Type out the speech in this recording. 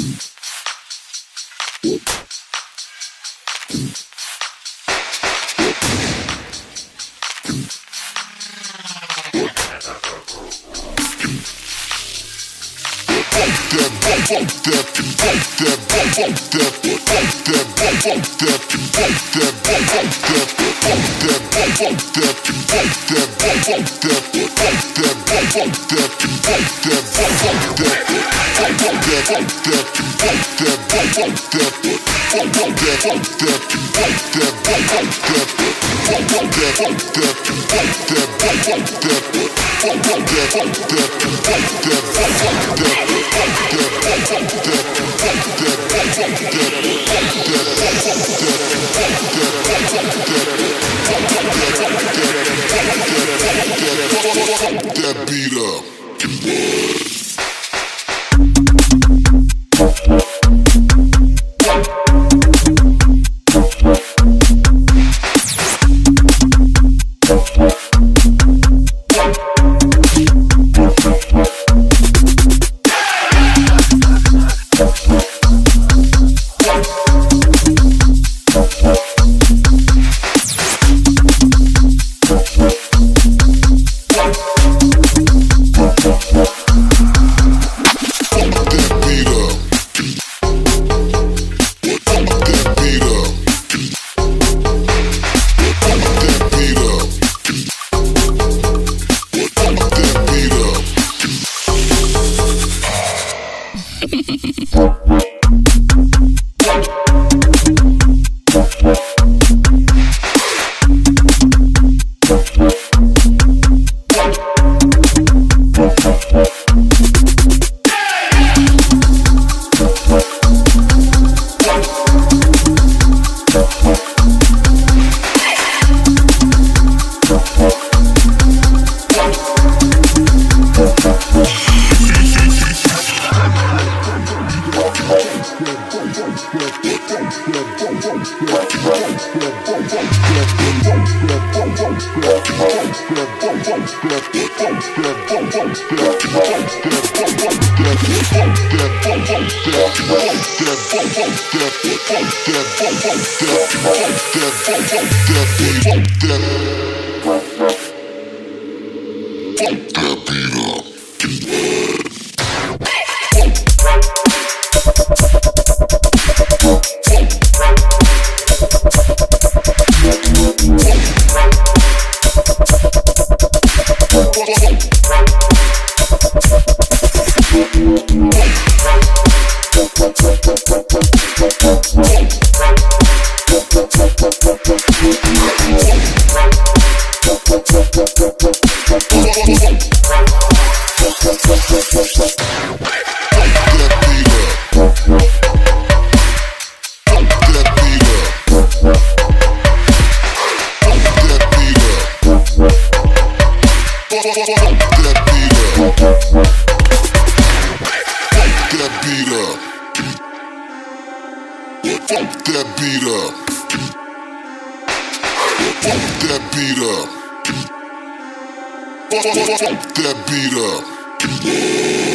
Thank you. Fuck that, fuck that beat up. Death. Wait. That beat up. Fuck That beat up.